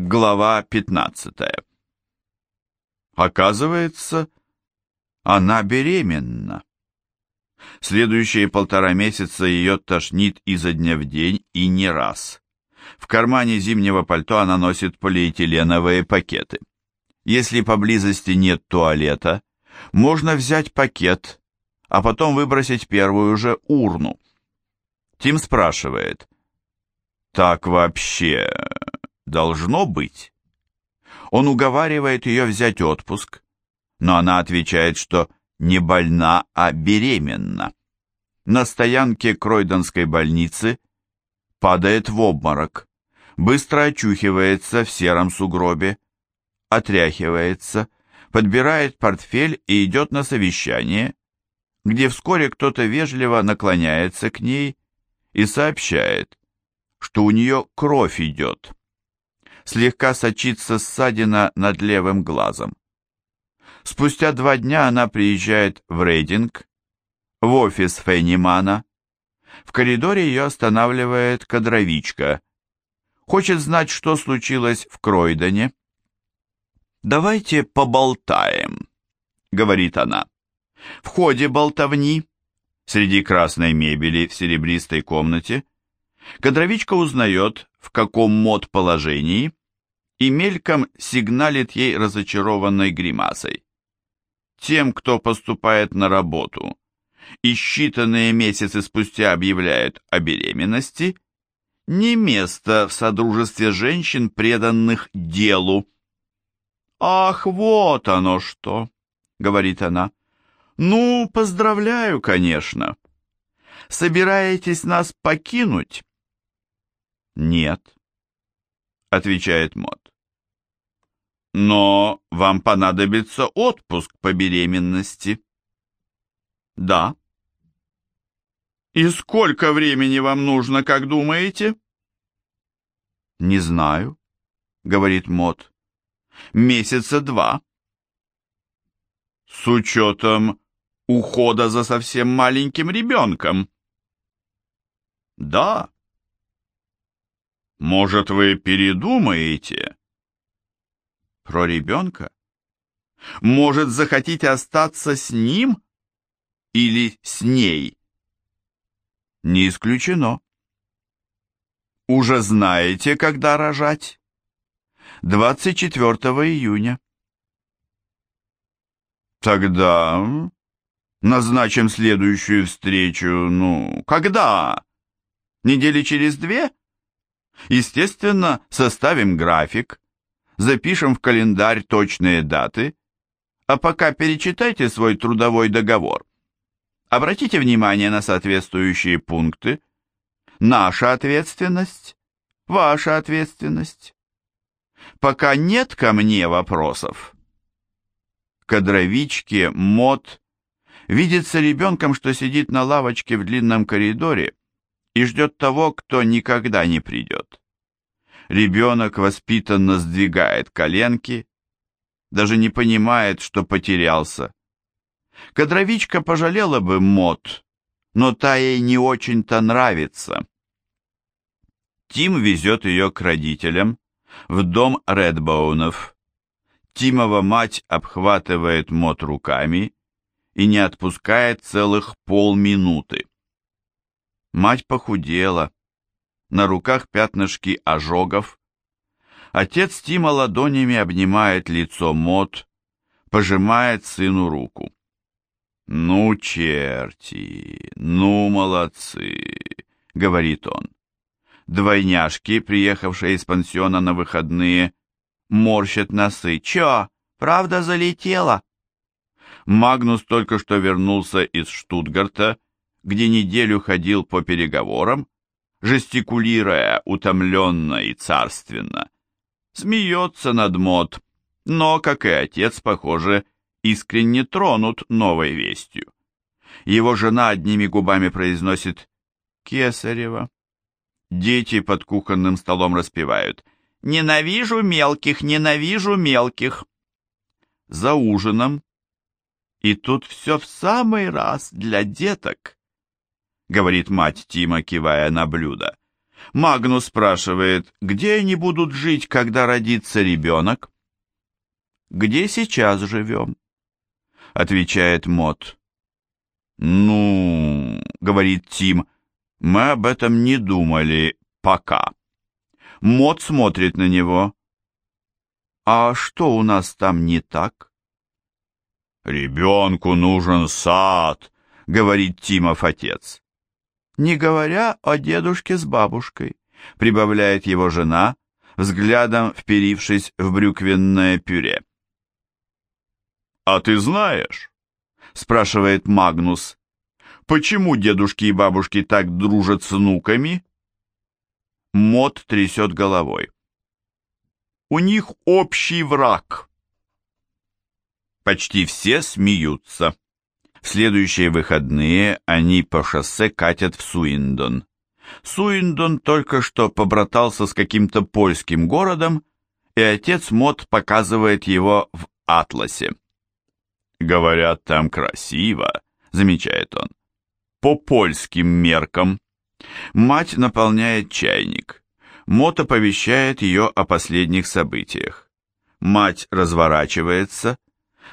Глава 15. Оказывается, она беременна. Следующие полтора месяца ее тошнит изо дня в день и не раз. В кармане зимнего пальто она носит полиэтиленовые пакеты. Если поблизости нет туалета, можно взять пакет, а потом выбросить первую же урну. Тим спрашивает, «Так вообще должно быть?» Он уговаривает ее взять отпуск, но она отвечает, что не больна, а беременна. На стоянке Кройдонской больницы падает в обморок, быстро очухивается в сером сугробе, отряхивается, подбирает портфель и идет на совещание, где вскоре кто-то вежливо наклоняется к ней и сообщает, что у нее кровь идет. Слегка сочится ссадина над левым глазом. Спустя два дня она приезжает в Рейдинг, в офис Фейнимана. В коридоре ее останавливает кадровичка. Хочет знать, что случилось в Кройдоне. «Давайте поболтаем», — говорит она. В ходе болтовни, среди красной мебели в серебристой комнате, кадровичка узнает, в каком мод положении, и мельком сигналит ей разочарованной гримасой. Тем, кто поступает на работу и считанные месяцы спустя объявляет о беременности, не место в содружестве женщин, преданных делу. «Ах, вот оно что!» — говорит она. «Ну, поздравляю, конечно. Собираетесь нас покинуть?» «Нет», — отвечает Мот. «Но вам понадобится отпуск по беременности». «Да». «И сколько времени вам нужно, как думаете?» «Не знаю», — говорит Мот. «Месяца два». «С учетом ухода за совсем маленьким ребенком. Да. Может, вы передумаете? Про ребенка? Может, захотите остаться с ним или с ней? Не исключено. Уже знаете, когда рожать? 24 июня. Тогда Назначим следующую встречу, ну, когда? Недели через две? Естественно, составим график, запишем в календарь точные даты, а пока перечитайте свой трудовой договор. Обратите внимание на соответствующие пункты. Наша ответственность, ваша ответственность. Пока нет ко мне вопросов. Кадровички, мод, видится ребенком, что сидит на лавочке в длинном коридоре и ждет того, кто никогда не придет. Ребенок воспитанно сдвигает коленки, даже не понимает, что потерялся. Кадровичка пожалела бы мод, но та ей не очень-то нравится. Тим везет ее к родителям, в дом Редбоунов. Тимова мать обхватывает мод руками и не отпускает целых полминуты. Мать похудела, на руках пятнышки ожогов. Отец Тима ладонями обнимает лицо Мот, пожимает сыну руку. «Ну, черти, ну, молодцы», — говорит он. Двойняшки, приехавшие из пансиона на выходные, морщат носы. «Чё, правда залетела?» Магнус только что вернулся из Штутгарта, где неделю ходил по переговорам, жестикулируя утомленно и царственно. Смеется над мод, но, как и отец, похоже, искренне тронут новой вестью. Его жена одними губами произносит «Кесарева». Дети под кухонным столом распевают «Ненавижу мелких, ненавижу мелких». За ужином и тут все в самый раз для деток, говорит мать Тима, кивая на блюдо. Магнус спрашивает, где они будут жить, когда родится ребенок? «Где сейчас живем?» — отвечает Мот. «Ну, — говорит Тим, — мы об этом не думали пока». Мот смотрит на него. «А что у нас там не так?» «Ребенку нужен сад», — говорит Тимов отец. «Не говоря о дедушке с бабушкой», — прибавляет его жена, взглядом вперившись в брюквенное пюре. «А ты знаешь?» — спрашивает Магнус. «Почему дедушки и бабушки так дружат с внуками?» Мот трясет головой. «У них общий враг». Почти все смеются. В следующие выходные они по шоссе катят в Суиндон. Суиндон только что побратался с каким-то польским городом, и отец Мот показывает его в атласе. «Говорят, там красиво», — замечает он. «По польским меркам». Мать наполняет чайник. Мот оповещает ее о последних событиях. Мать разворачивается,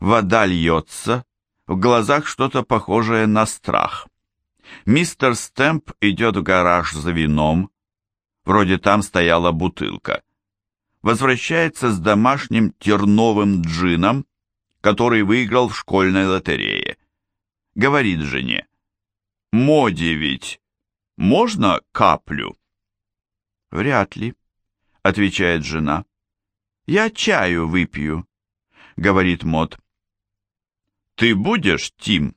вода льется, в глазах что-то похожее на страх. Мистер Стэмп идет в гараж за вином, вроде там стояла бутылка. Возвращается с домашним терновым джином, который выиграл в школьной лотерее. Говорит жене, «Моде ведь можно каплю?» «Вряд ли», — отвечает жена. «Я чаю выпью», — говорит Мод. «Ты будешь, Тим?»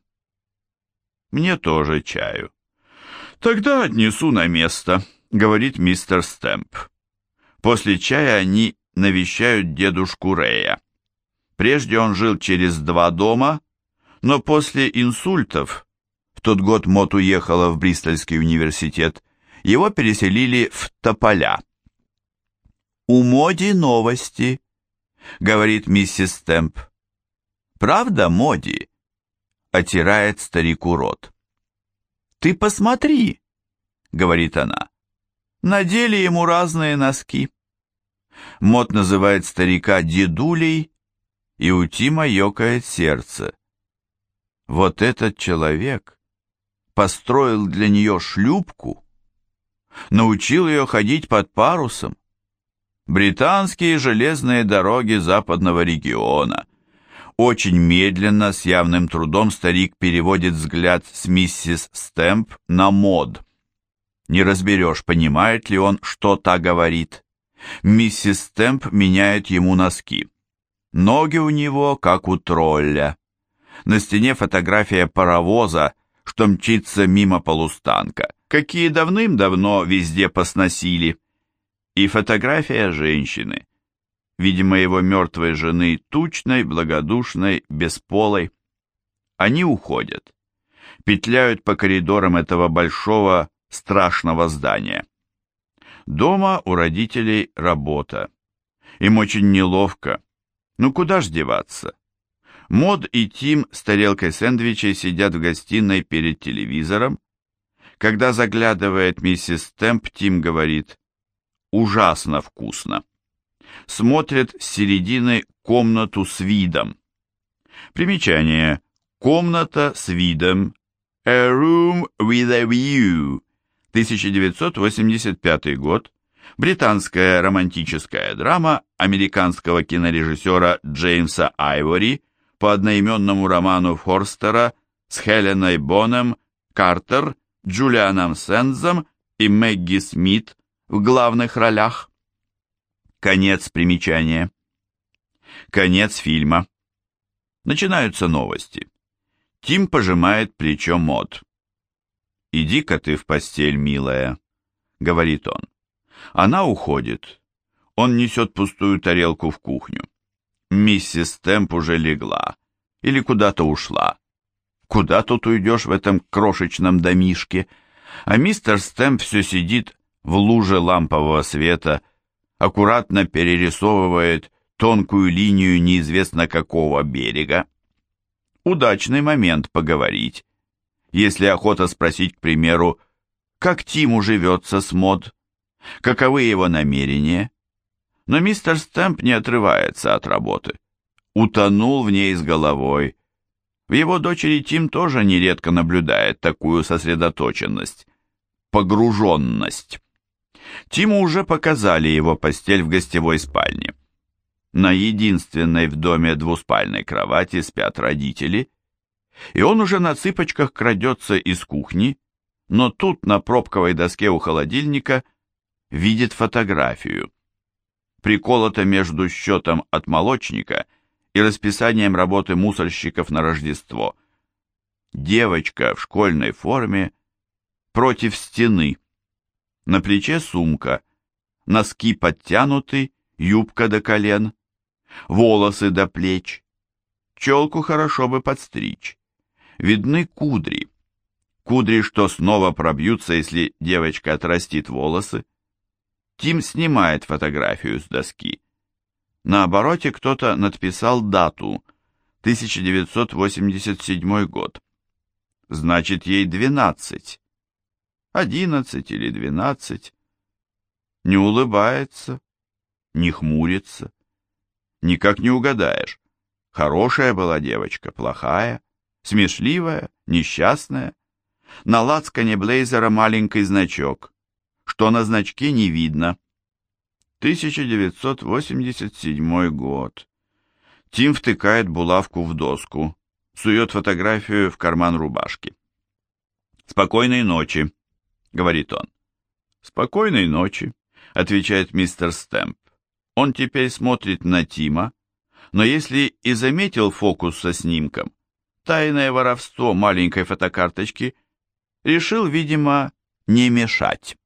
«Мне тоже чаю». «Тогда отнесу на место», — говорит мистер Стэмп. После чая они навещают дедушку Рея. Прежде он жил через два дома, но после инсультов, в тот год Мот уехала в Бристольский университет, его переселили в Тополя. «У Моди новости», — говорит миссис Стэмп. «Правда, Моди?» — отирает старику рот. «Ты посмотри», — говорит она. Надели ему разные носки. Мот называет старика дедулей, и у Тима ёкает сердце. Вот этот человек построил для нее шлюпку, научил ее ходить под парусом. Британские железные дороги западного региона. Очень медленно, с явным трудом старик переводит взгляд с миссис Стэмп на мод. Не разберешь, понимает ли он, что та говорит. Миссис Стэмп меняет ему носки. Ноги у него, как у тролля. На стене фотография паровоза, что мчится мимо полустанка, какие давным-давно везде посносили. И фотография женщины, видимо, его мертвой жены, тучной, благодушной, бесполой. Они уходят, петляют по коридорам этого большого, страшного здания. Дома у родителей работа. Им очень неловко, ну куда ж деваться? Мод и Тим с тарелкой сэндвичей сидят в гостиной перед телевизором. Когда заглядывает миссис Темп, Тим говорит «Ужасно вкусно». Смотрят с середины комнату с видом. Примечание. Комната с видом. A room with a view. 1985 год британская романтическая драма американского кинорежиссера Джеймса Айвори по одноименному роману Форстера с Хеленой Боном, Картер, Джулианом Сензом и Мэгги Смит в главных ролях. Конец примечания. Конец фильма. Начинаются новости. Тим пожимает плечо Мод. «Иди-ка ты в постель, милая», — говорит он. Она уходит. Он несет пустую тарелку в кухню. Миссис Темп уже легла. Или куда-то ушла. Куда тут уйдешь в этом крошечном домишке? А мистер Стэмп все сидит в луже лампового света, аккуратно перерисовывает тонкую линию неизвестно какого берега. Удачный момент поговорить. Если охота спросить, к примеру, как Тиму живется с мод, каковы его намерения. Но мистер Стэмп не отрывается от работы. Утонул в ней с головой. В его дочери Тим тоже нередко наблюдает такую сосредоточенность, погруженность. Тиму уже показали его постель в гостевой спальне. На единственной в доме двуспальной кровати спят родители, и он уже на цыпочках крадется из кухни, но тут на пробковой доске у холодильника видит фотографию. Приколото между счетом от молочника и расписанием работы мусорщиков на Рождество. Девочка в школьной форме против стены. На плече сумка, носки подтянуты, юбка до колен, волосы до плеч. Челку хорошо бы подстричь. Видны кудри. Кудри, что снова пробьются, если девочка отрастит волосы. Тим снимает фотографию с доски. На обороте кто-то надписал дату 1987 год. Значит, ей 12. 11 или 12. Не улыбается, не хмурится. Никак не угадаешь. Хорошая была девочка, плохая, смешливая, несчастная. На лацкане блейзера маленький значок что на значке не видно. 1987 год. Тим втыкает булавку в доску, сует фотографию в карман рубашки. «Спокойной ночи», — говорит он. «Спокойной ночи», — отвечает мистер Стэмп. Он теперь смотрит на Тима, но если и заметил фокус со снимком, тайное воровство маленькой фотокарточки, решил, видимо, не мешать.